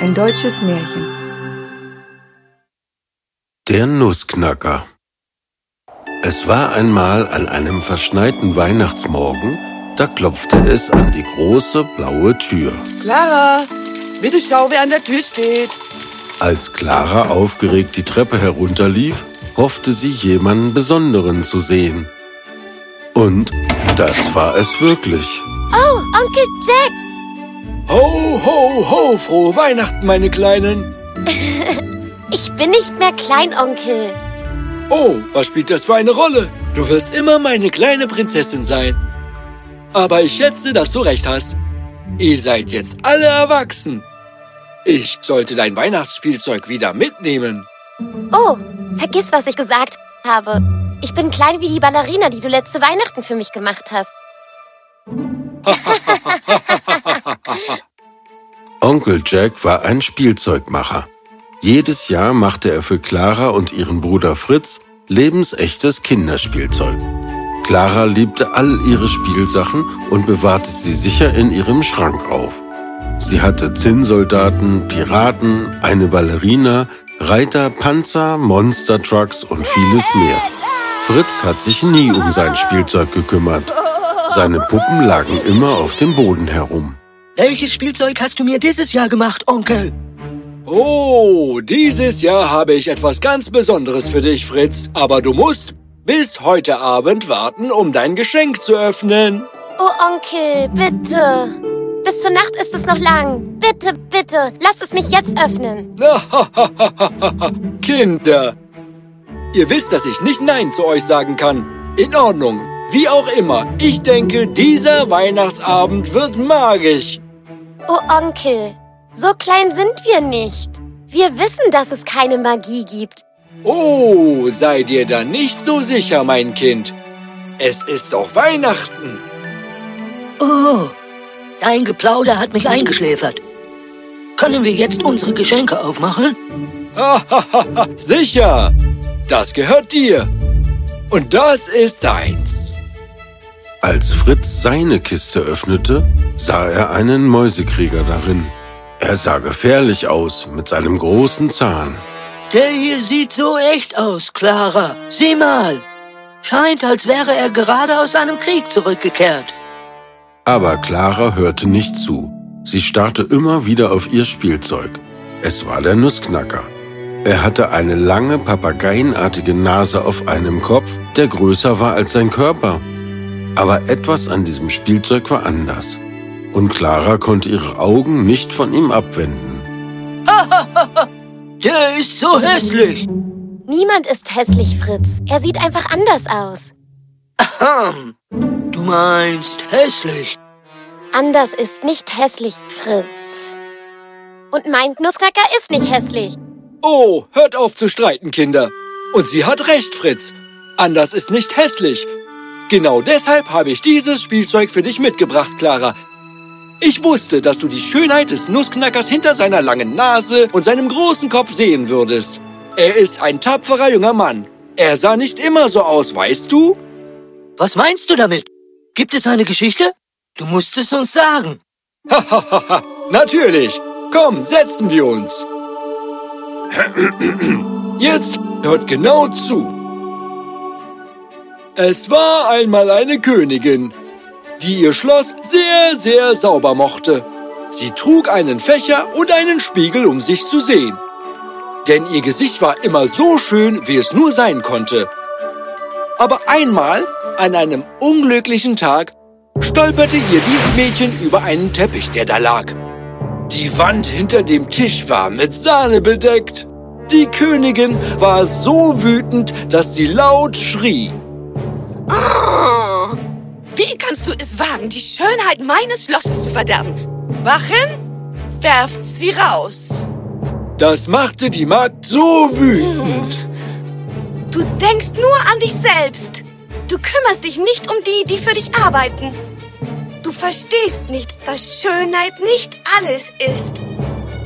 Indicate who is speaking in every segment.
Speaker 1: Ein deutsches Märchen.
Speaker 2: Der Nussknacker Es war einmal an einem verschneiten Weihnachtsmorgen, da klopfte es an die große blaue Tür.
Speaker 3: Clara, bitte schau, wer an der Tür steht.
Speaker 2: Als Clara aufgeregt die Treppe herunterlief, hoffte sie jemanden Besonderen zu sehen. Und das war es wirklich.
Speaker 4: Oh, Onkel Jack!
Speaker 5: Ho, ho, ho, frohe Weihnachten, meine Kleinen.
Speaker 4: Ich bin nicht mehr Kleinonkel.
Speaker 5: Oh, was spielt das für eine Rolle? Du wirst immer meine kleine Prinzessin sein. Aber ich schätze, dass du recht hast. Ihr seid jetzt alle erwachsen. Ich sollte dein Weihnachtsspielzeug wieder mitnehmen.
Speaker 4: Oh, vergiss, was ich gesagt habe. Ich bin klein wie die Ballerina, die du letzte Weihnachten für mich gemacht hast.
Speaker 2: Onkel Jack war ein Spielzeugmacher. Jedes Jahr machte er für Clara und ihren Bruder Fritz lebensechtes Kinderspielzeug. Clara liebte all ihre Spielsachen und bewahrte sie sicher in ihrem Schrank auf. Sie hatte Zinnsoldaten, Piraten, eine Ballerina, Reiter, Panzer, Monstertrucks und vieles mehr. Fritz hat sich nie um sein Spielzeug gekümmert. Seine Puppen lagen immer auf dem Boden herum.
Speaker 3: Welches Spielzeug hast du mir dieses Jahr gemacht, Onkel?
Speaker 5: Oh, dieses Jahr habe ich etwas ganz Besonderes für dich, Fritz. Aber du musst bis heute Abend warten, um dein Geschenk zu öffnen.
Speaker 4: Oh, Onkel, bitte. Bis zur Nacht ist es noch lang. Bitte, bitte, lass es mich jetzt öffnen.
Speaker 5: Kinder, ihr wisst, dass ich nicht Nein zu euch sagen kann. In Ordnung, wie auch immer. Ich denke, dieser Weihnachtsabend wird magisch.
Speaker 4: Oh, Onkel, so klein sind wir nicht. Wir wissen, dass es keine Magie gibt.
Speaker 5: Oh, sei dir da nicht so sicher, mein Kind. Es ist doch Weihnachten.
Speaker 3: Oh, dein Geplauder hat mich eingeschläfert. Können wir jetzt unsere Geschenke aufmachen?
Speaker 5: Sicher. Das gehört dir. Und das ist deins.
Speaker 2: Als Fritz seine Kiste öffnete, sah er einen Mäusekrieger darin. Er sah gefährlich aus mit seinem großen Zahn.
Speaker 3: Der hier sieht so echt aus, Clara. Sieh mal. Scheint, als wäre er gerade aus einem Krieg zurückgekehrt.
Speaker 2: Aber Clara hörte nicht zu. Sie starrte immer wieder auf ihr Spielzeug. Es war der Nussknacker. Er hatte eine lange, papageienartige Nase auf einem Kopf, der größer war als sein Körper. Aber etwas an diesem Spielzeug war anders. Und Clara konnte ihre Augen nicht von ihm abwenden.
Speaker 3: Der ist so hässlich.
Speaker 4: Niemand ist hässlich, Fritz. Er sieht einfach anders aus.
Speaker 3: Ahem. Du meinst hässlich.
Speaker 4: Anders ist nicht hässlich, Fritz. Und mein Nussknacker ist nicht hässlich.
Speaker 5: Oh, hört auf zu streiten, Kinder. Und sie hat recht, Fritz. Anders ist nicht hässlich. Genau deshalb habe ich dieses Spielzeug für dich mitgebracht, Clara. Ich wusste, dass du die Schönheit des Nussknackers hinter seiner langen Nase und seinem großen Kopf sehen würdest. Er ist ein tapferer junger Mann. Er sah nicht immer so aus, weißt du?
Speaker 3: Was meinst du damit? Gibt es eine Geschichte? Du musst es uns sagen.
Speaker 5: Hahaha, natürlich. Komm, setzen wir uns. Jetzt hört genau zu. Es war einmal eine Königin, die ihr Schloss sehr, sehr sauber mochte. Sie trug einen Fächer und einen Spiegel, um sich zu sehen. Denn ihr Gesicht war immer so schön, wie es nur sein konnte. Aber einmal, an einem unglücklichen Tag, stolperte ihr Dienstmädchen über einen Teppich, der da lag. Die Wand hinter dem Tisch war mit Sahne bedeckt. Die Königin war so wütend, dass sie laut schrie.
Speaker 6: Oh, wie kannst du es wagen, die Schönheit meines Schlosses zu verderben? Wachen, werft sie raus.
Speaker 5: Das machte die Magd so wütend.
Speaker 6: Du denkst nur an dich selbst. Du kümmerst dich nicht um die, die für dich arbeiten. Du verstehst nicht, dass Schönheit nicht alles ist.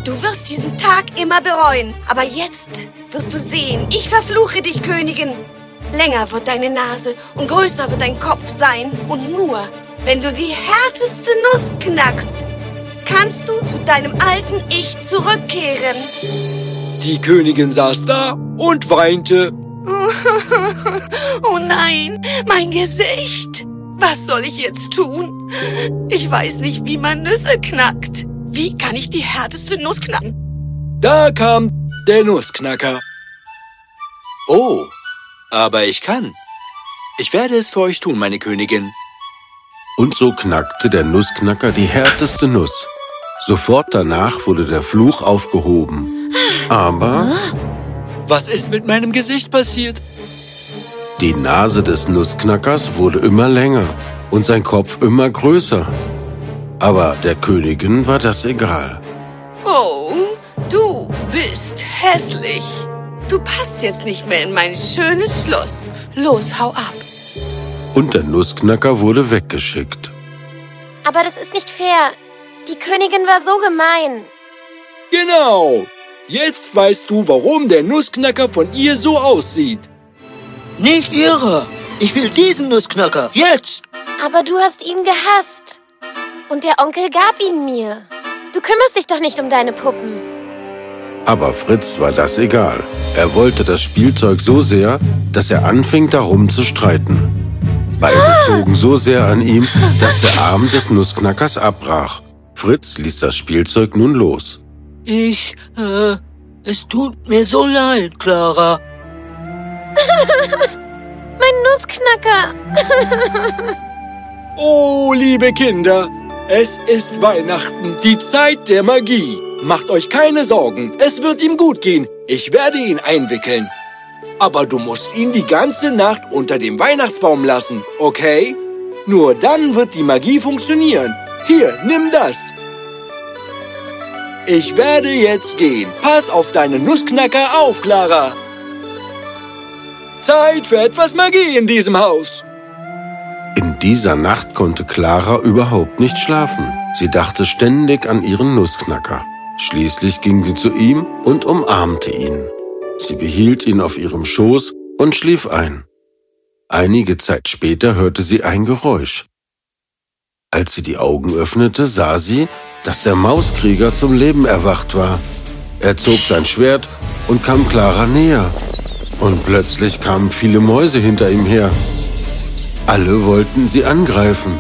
Speaker 6: Du wirst diesen Tag immer bereuen. Aber jetzt wirst du sehen, ich verfluche dich, Königin. Länger wird deine Nase und größer wird dein Kopf sein. Und nur, wenn du die härteste Nuss knackst, kannst du zu deinem alten Ich zurückkehren.
Speaker 5: Die Königin saß da und weinte.
Speaker 6: Oh nein, mein Gesicht. Was soll ich jetzt tun? Ich weiß nicht, wie man Nüsse knackt. Wie kann ich die härteste Nuss knacken?
Speaker 5: Da kam der Nussknacker. Oh, aber ich kann. Ich werde es für euch tun, meine Königin.
Speaker 2: Und so knackte der Nussknacker die härteste Nuss. Sofort danach wurde der Fluch aufgehoben. Aber
Speaker 5: Was ist mit meinem Gesicht passiert?
Speaker 2: die Nase des Nussknackers wurde immer länger und sein Kopf immer größer. Aber der Königin war das egal.
Speaker 6: Oh, du bist hässlich. Du passt jetzt nicht mehr in mein schönes Schloss. Los, hau ab.
Speaker 2: Und der Nussknacker wurde weggeschickt.
Speaker 4: Aber das ist nicht fair. Die Königin war so gemein.
Speaker 5: Genau. Jetzt weißt du, warum der Nussknacker von ihr so aussieht.
Speaker 3: Nicht ihrer. Ich will diesen Nussknacker. Jetzt.
Speaker 4: Aber du hast ihn gehasst. Und der Onkel gab ihn mir. Du kümmerst dich doch nicht um deine Puppen.
Speaker 2: Aber Fritz war das egal. Er wollte das Spielzeug so sehr, dass er anfing darum zu streiten. Beide zogen so sehr an ihm, dass der Arm des Nussknackers abbrach. Fritz ließ das Spielzeug nun los.
Speaker 3: Ich, äh, es tut mir so leid, Clara.
Speaker 4: Mein Nussknacker.
Speaker 5: Oh, liebe Kinder, es ist Weihnachten, die Zeit der Magie. Macht euch keine Sorgen, es wird ihm gut gehen. Ich werde ihn einwickeln. Aber du musst ihn die ganze Nacht unter dem Weihnachtsbaum lassen, okay? Nur dann wird die Magie funktionieren. Hier, nimm das. Ich werde jetzt gehen. Pass auf deinen Nussknacker auf, Clara. Zeit für etwas Magie in diesem Haus.
Speaker 2: In dieser Nacht konnte Clara überhaupt nicht schlafen. Sie dachte ständig an ihren Nussknacker. Schließlich ging sie zu ihm und umarmte ihn. Sie behielt ihn auf ihrem Schoß und schlief ein. Einige Zeit später hörte sie ein Geräusch. Als sie die Augen öffnete, sah sie, dass der Mauskrieger zum Leben erwacht war. Er zog sein Schwert und kam Clara näher. Und plötzlich kamen viele Mäuse hinter ihm her. Alle wollten sie angreifen.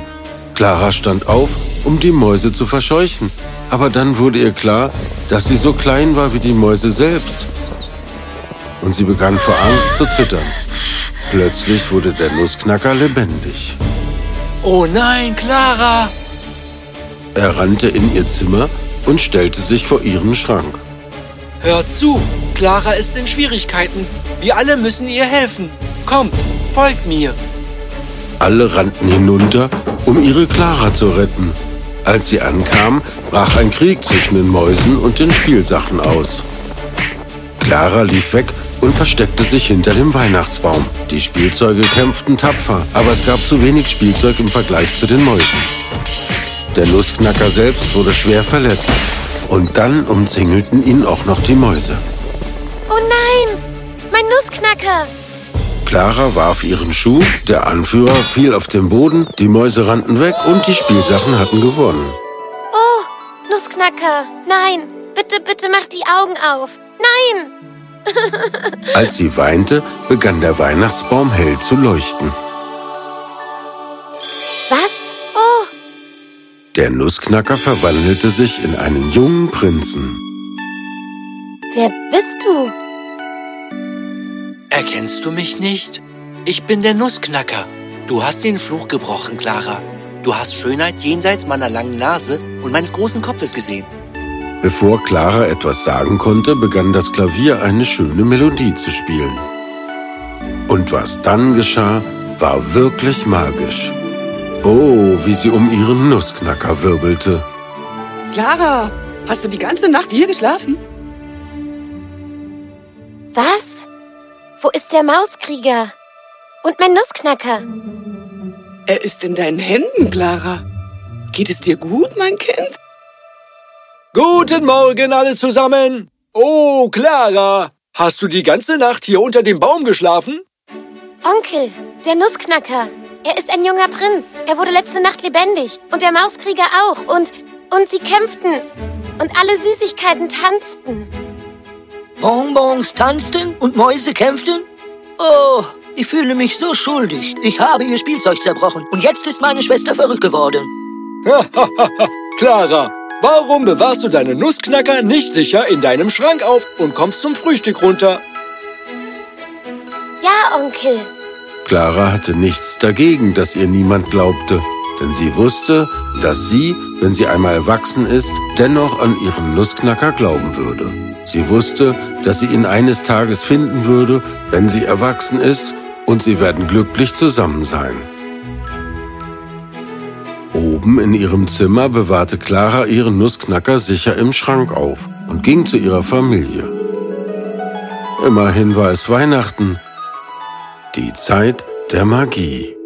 Speaker 2: Clara stand auf, um die Mäuse zu verscheuchen. Aber dann wurde ihr klar, dass sie so klein war wie die Mäuse selbst. Und sie begann vor Angst zu zittern. Plötzlich wurde der Nussknacker lebendig.
Speaker 5: Oh nein, Clara!
Speaker 2: Er rannte in ihr Zimmer und stellte sich vor ihren Schrank.
Speaker 5: Hört zu, Clara ist in Schwierigkeiten. Wir alle müssen ihr helfen. Kommt, folgt mir.
Speaker 2: Alle rannten hinunter, um ihre Clara zu retten. Als sie ankamen, brach ein Krieg zwischen den Mäusen und den Spielsachen aus. Clara lief weg und versteckte sich hinter dem Weihnachtsbaum. Die Spielzeuge kämpften tapfer, aber es gab zu wenig Spielzeug im Vergleich zu den Mäusen. Der Nussknacker selbst wurde schwer verletzt. Und dann umzingelten ihn auch noch die Mäuse.
Speaker 4: Oh nein, mein Nussknacker.
Speaker 2: Clara warf ihren Schuh, der Anführer fiel auf den Boden, die Mäuse rannten weg und die Spielsachen hatten gewonnen.
Speaker 4: Oh, Nussknacker. Nein, bitte, bitte mach die Augen auf. Nein.
Speaker 2: Als sie weinte, begann der Weihnachtsbaum hell zu leuchten.
Speaker 4: Was? Oh,
Speaker 2: Der Nussknacker verwandelte sich in einen jungen Prinzen.
Speaker 4: wer bist?
Speaker 5: Erkennst du mich nicht? Ich bin der Nussknacker. Du hast den Fluch gebrochen, Clara. Du hast Schönheit jenseits meiner langen Nase und meines großen Kopfes gesehen.
Speaker 2: Bevor Clara etwas sagen konnte, begann das Klavier eine schöne Melodie zu spielen. Und was dann geschah, war wirklich magisch. Oh, wie sie um ihren Nussknacker wirbelte.
Speaker 1: Clara, hast du die ganze Nacht hier geschlafen?
Speaker 4: Wo ist der Mauskrieger? Und mein Nussknacker?
Speaker 1: Er ist in deinen Händen, Clara. Geht es dir gut, mein Kind?
Speaker 5: Guten Morgen alle zusammen. Oh, Clara, hast du die ganze Nacht hier unter dem Baum geschlafen?
Speaker 4: Onkel, der Nussknacker. Er ist ein junger Prinz. Er wurde letzte Nacht lebendig. Und der Mauskrieger auch. Und Und sie kämpften. Und alle Süßigkeiten tanzten.
Speaker 3: Bonbons tanzten und Mäuse kämpften? Oh, ich fühle mich so schuldig. Ich habe ihr Spielzeug zerbrochen und jetzt ist meine Schwester verrückt geworden.
Speaker 5: Clara, warum bewahrst du deine Nussknacker nicht sicher in deinem Schrank auf und kommst zum Frühstück runter?
Speaker 4: Ja, Onkel.
Speaker 2: Clara hatte nichts dagegen, dass ihr niemand glaubte, denn sie wusste, dass sie, wenn sie einmal erwachsen ist, dennoch an ihren Nussknacker glauben würde. Sie wusste, dass sie ihn eines Tages finden würde, wenn sie erwachsen ist, und sie werden glücklich zusammen sein. Oben in ihrem Zimmer bewahrte Clara ihren Nussknacker sicher im Schrank auf und ging zu ihrer Familie. Immerhin war es Weihnachten, die Zeit der Magie.